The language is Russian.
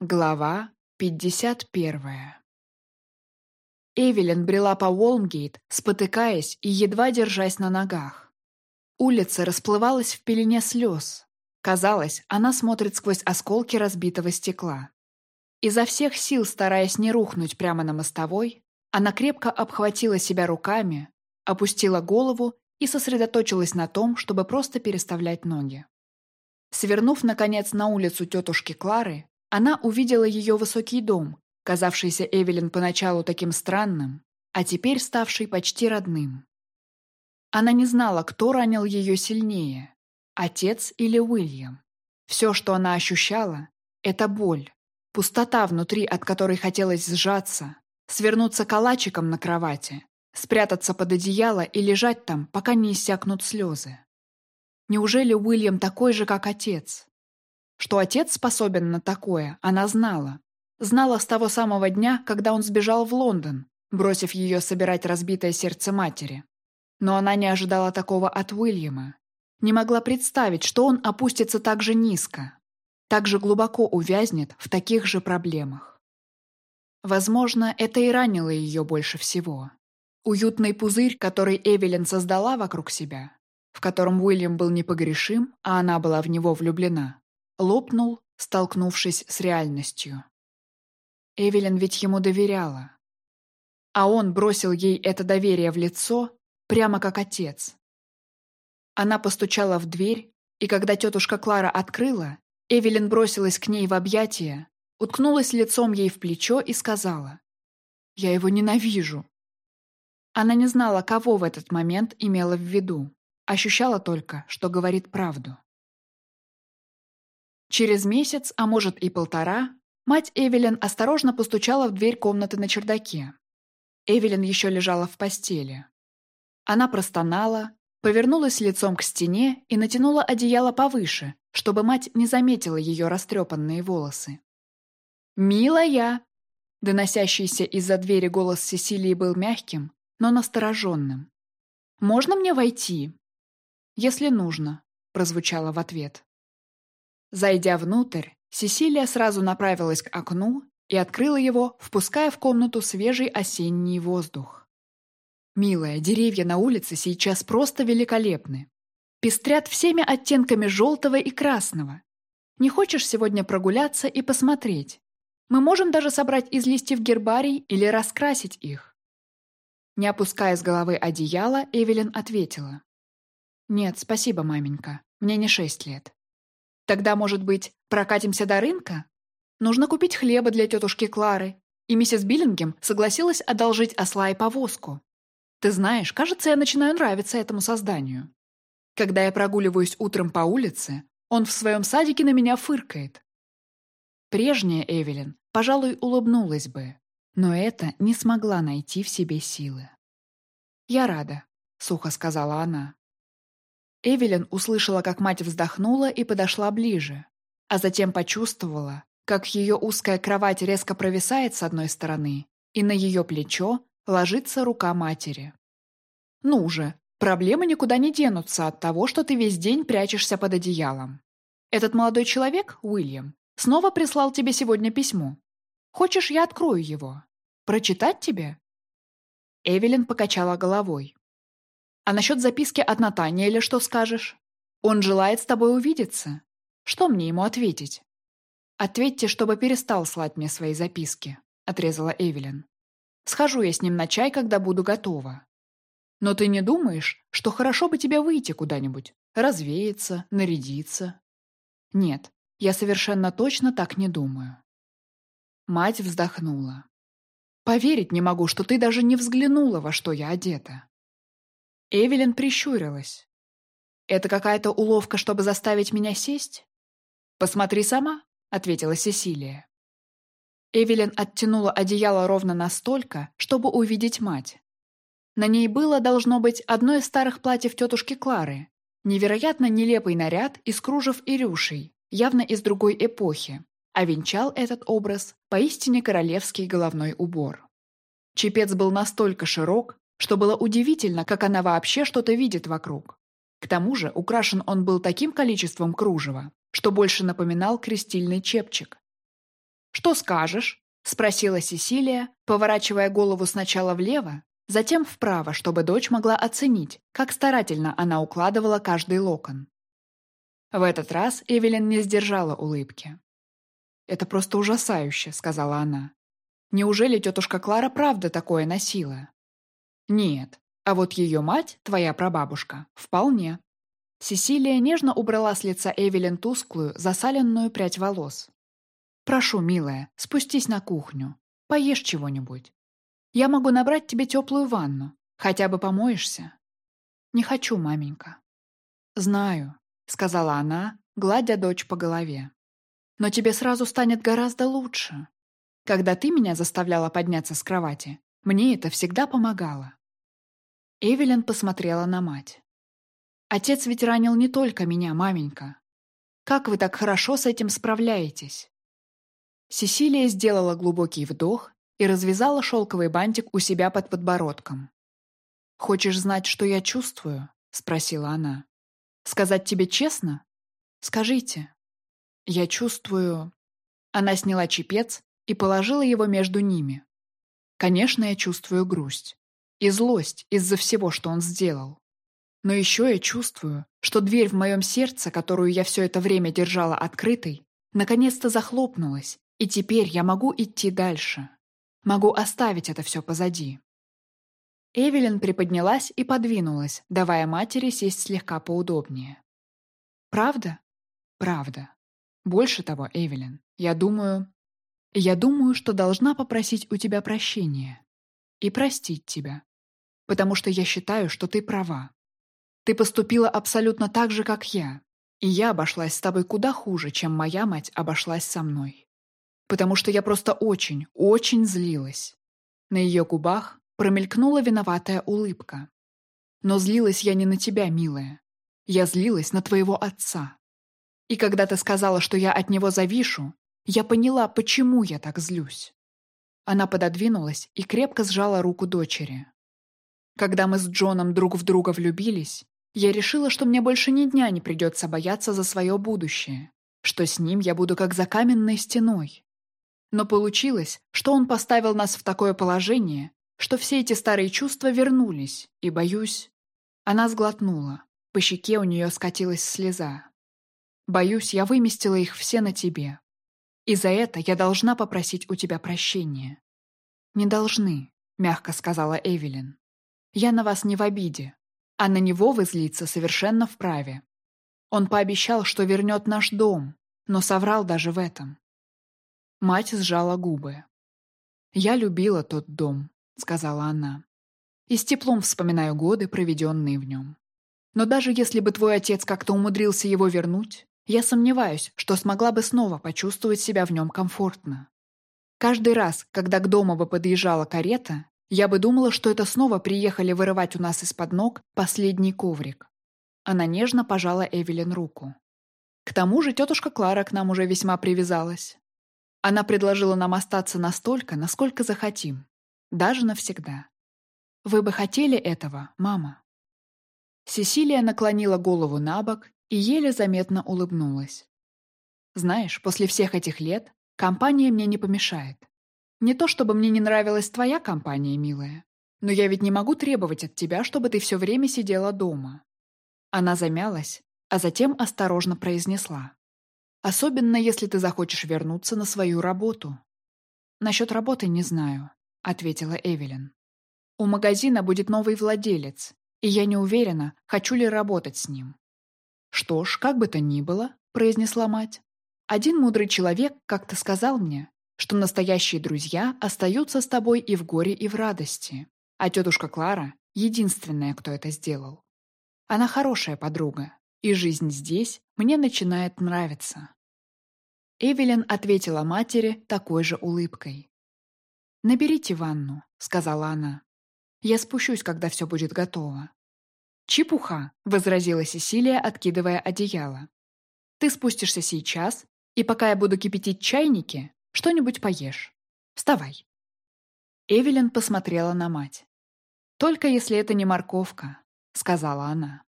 Глава 51 Эвелин брела по Уолмгейт, спотыкаясь и едва держась на ногах. Улица расплывалась в пелене слез. Казалось, она смотрит сквозь осколки разбитого стекла. Изо всех сил, стараясь не рухнуть прямо на мостовой, она крепко обхватила себя руками, опустила голову и сосредоточилась на том, чтобы просто переставлять ноги. Свернув, наконец, на улицу тетушки Клары, она увидела ее высокий дом, казавшийся Эвелин поначалу таким странным, а теперь ставший почти родным. Она не знала, кто ранил ее сильнее – отец или Уильям. Все, что она ощущала – это боль, пустота внутри, от которой хотелось сжаться, свернуться калачиком на кровати, спрятаться под одеяло и лежать там, пока не иссякнут слезы. Неужели Уильям такой же, как отец? Что отец способен на такое, она знала. Знала с того самого дня, когда он сбежал в Лондон, бросив ее собирать разбитое сердце матери. Но она не ожидала такого от Уильяма. Не могла представить, что он опустится так же низко, так же глубоко увязнет в таких же проблемах. Возможно, это и ранило ее больше всего. Уютный пузырь, который Эвелин создала вокруг себя, в котором Уильям был непогрешим, а она была в него влюблена, лопнул, столкнувшись с реальностью. Эвелин ведь ему доверяла. А он бросил ей это доверие в лицо, прямо как отец. Она постучала в дверь, и когда тетушка Клара открыла, Эвелин бросилась к ней в объятия, уткнулась лицом ей в плечо и сказала, «Я его ненавижу». Она не знала, кого в этот момент имела в виду, ощущала только, что говорит правду. Через месяц, а может и полтора, мать Эвелин осторожно постучала в дверь комнаты на чердаке. Эвелин еще лежала в постели. Она простонала, повернулась лицом к стене и натянула одеяло повыше, чтобы мать не заметила ее растрепанные волосы. «Милая!» Доносящийся из-за двери голос Сесилии был мягким, но настороженным. «Можно мне войти?» «Если нужно», — прозвучало в ответ. Зайдя внутрь, Сесилия сразу направилась к окну и открыла его, впуская в комнату свежий осенний воздух. «Милая, деревья на улице сейчас просто великолепны. Пестрят всеми оттенками желтого и красного. Не хочешь сегодня прогуляться и посмотреть? Мы можем даже собрать из листьев гербарий или раскрасить их». Не опуская с головы одеяла, Эвелин ответила. «Нет, спасибо, маменька. Мне не шесть лет». Тогда, может быть, прокатимся до рынка? Нужно купить хлеба для тетушки Клары. И миссис Биллингем согласилась одолжить осла и повозку. Ты знаешь, кажется, я начинаю нравиться этому созданию. Когда я прогуливаюсь утром по улице, он в своем садике на меня фыркает. Прежняя Эвелин, пожалуй, улыбнулась бы, но это не смогла найти в себе силы. «Я рада», — сухо сказала она. Эвелин услышала, как мать вздохнула и подошла ближе, а затем почувствовала, как ее узкая кровать резко провисает с одной стороны, и на ее плечо ложится рука матери. «Ну же, проблемы никуда не денутся от того, что ты весь день прячешься под одеялом. Этот молодой человек, Уильям, снова прислал тебе сегодня письмо. Хочешь, я открою его? Прочитать тебе?» Эвелин покачала головой. А насчет записки от Натаниэля что скажешь? Он желает с тобой увидеться. Что мне ему ответить? Ответьте, чтобы перестал слать мне свои записки, отрезала Эвелин. Схожу я с ним на чай, когда буду готова. Но ты не думаешь, что хорошо бы тебе выйти куда-нибудь, развеяться, нарядиться? Нет, я совершенно точно так не думаю. Мать вздохнула. Поверить не могу, что ты даже не взглянула, во что я одета. Эвелин прищурилась. «Это какая-то уловка, чтобы заставить меня сесть?» «Посмотри сама», — ответила Сесилия. Эвелин оттянула одеяло ровно настолько, чтобы увидеть мать. На ней было, должно быть, одно из старых платьев тетушки Клары, невероятно нелепый наряд из кружев и рюшей, явно из другой эпохи, а венчал этот образ поистине королевский головной убор. Чепец был настолько широк, что было удивительно, как она вообще что-то видит вокруг. К тому же украшен он был таким количеством кружева, что больше напоминал крестильный чепчик. Что скажешь?» — спросила Сесилия, поворачивая голову сначала влево, затем вправо, чтобы дочь могла оценить, как старательно она укладывала каждый локон. В этот раз Эвелин не сдержала улыбки. «Это просто ужасающе», — сказала она. «Неужели тетушка Клара правда такое носила?» «Нет, а вот ее мать, твоя прабабушка, вполне». Сесилия нежно убрала с лица Эвелин тусклую, засаленную прядь волос. «Прошу, милая, спустись на кухню. Поешь чего-нибудь. Я могу набрать тебе теплую ванну. Хотя бы помоешься». «Не хочу, маменька». «Знаю», — сказала она, гладя дочь по голове. «Но тебе сразу станет гораздо лучше. Когда ты меня заставляла подняться с кровати, мне это всегда помогало». Эвелин посмотрела на мать. «Отец ведь ранил не только меня, маменька. Как вы так хорошо с этим справляетесь?» Сесилия сделала глубокий вдох и развязала шелковый бантик у себя под подбородком. «Хочешь знать, что я чувствую?» — спросила она. «Сказать тебе честно? Скажите». «Я чувствую...» Она сняла чепец и положила его между ними. «Конечно, я чувствую грусть. И злость из-за всего, что он сделал. Но еще я чувствую, что дверь в моем сердце, которую я все это время держала открытой, наконец-то захлопнулась, и теперь я могу идти дальше. Могу оставить это все позади. Эвелин приподнялась и подвинулась, давая матери сесть слегка поудобнее. «Правда?» «Правда. Больше того, Эвелин, я думаю... Я думаю, что должна попросить у тебя прощения. И простить тебя. Потому что я считаю, что ты права. Ты поступила абсолютно так же, как я. И я обошлась с тобой куда хуже, чем моя мать обошлась со мной потому что я просто очень, очень злилась. На ее губах промелькнула виноватая улыбка. Но злилась я не на тебя, милая. Я злилась на твоего отца. И когда ты сказала, что я от него завишу, я поняла, почему я так злюсь. Она пододвинулась и крепко сжала руку дочери. Когда мы с Джоном друг в друга влюбились, я решила, что мне больше ни дня не придется бояться за свое будущее, что с ним я буду как за каменной стеной. Но получилось, что он поставил нас в такое положение, что все эти старые чувства вернулись, и, боюсь... Она сглотнула. По щеке у нее скатилась слеза. Боюсь, я выместила их все на тебе. И за это я должна попросить у тебя прощения. Не должны, мягко сказала Эвелин. Я на вас не в обиде, а на него вы злиться совершенно вправе. Он пообещал, что вернет наш дом, но соврал даже в этом. Мать сжала губы. «Я любила тот дом», — сказала она. «И с теплом вспоминаю годы, проведенные в нем. Но даже если бы твой отец как-то умудрился его вернуть, я сомневаюсь, что смогла бы снова почувствовать себя в нем комфортно. Каждый раз, когда к дому бы подъезжала карета, я бы думала, что это снова приехали вырывать у нас из-под ног последний коврик. Она нежно пожала Эвелин руку. К тому же тетушка Клара к нам уже весьма привязалась. Она предложила нам остаться настолько, насколько захотим. Даже навсегда. Вы бы хотели этого, мама?» Сесилия наклонила голову на бок и еле заметно улыбнулась. «Знаешь, после всех этих лет компания мне не помешает. Не то чтобы мне не нравилась твоя компания, милая, но я ведь не могу требовать от тебя, чтобы ты все время сидела дома». Она замялась, а затем осторожно произнесла. Особенно, если ты захочешь вернуться на свою работу. Насчет работы не знаю, ответила Эвелин. У магазина будет новый владелец, и я не уверена, хочу ли работать с ним. Что ж, как бы то ни было, произнесла мать. Один мудрый человек как-то сказал мне, что настоящие друзья остаются с тобой и в горе, и в радости. А тетушка Клара — единственная, кто это сделал. Она хорошая подруга, и жизнь здесь мне начинает нравиться». Эвелин ответила матери такой же улыбкой. «Наберите ванну», — сказала она. «Я спущусь, когда все будет готово». «Чепуха», — возразила Сесилия, откидывая одеяло. «Ты спустишься сейчас, и пока я буду кипятить чайники, что-нибудь поешь. Вставай». Эвелин посмотрела на мать. «Только если это не морковка», — сказала она.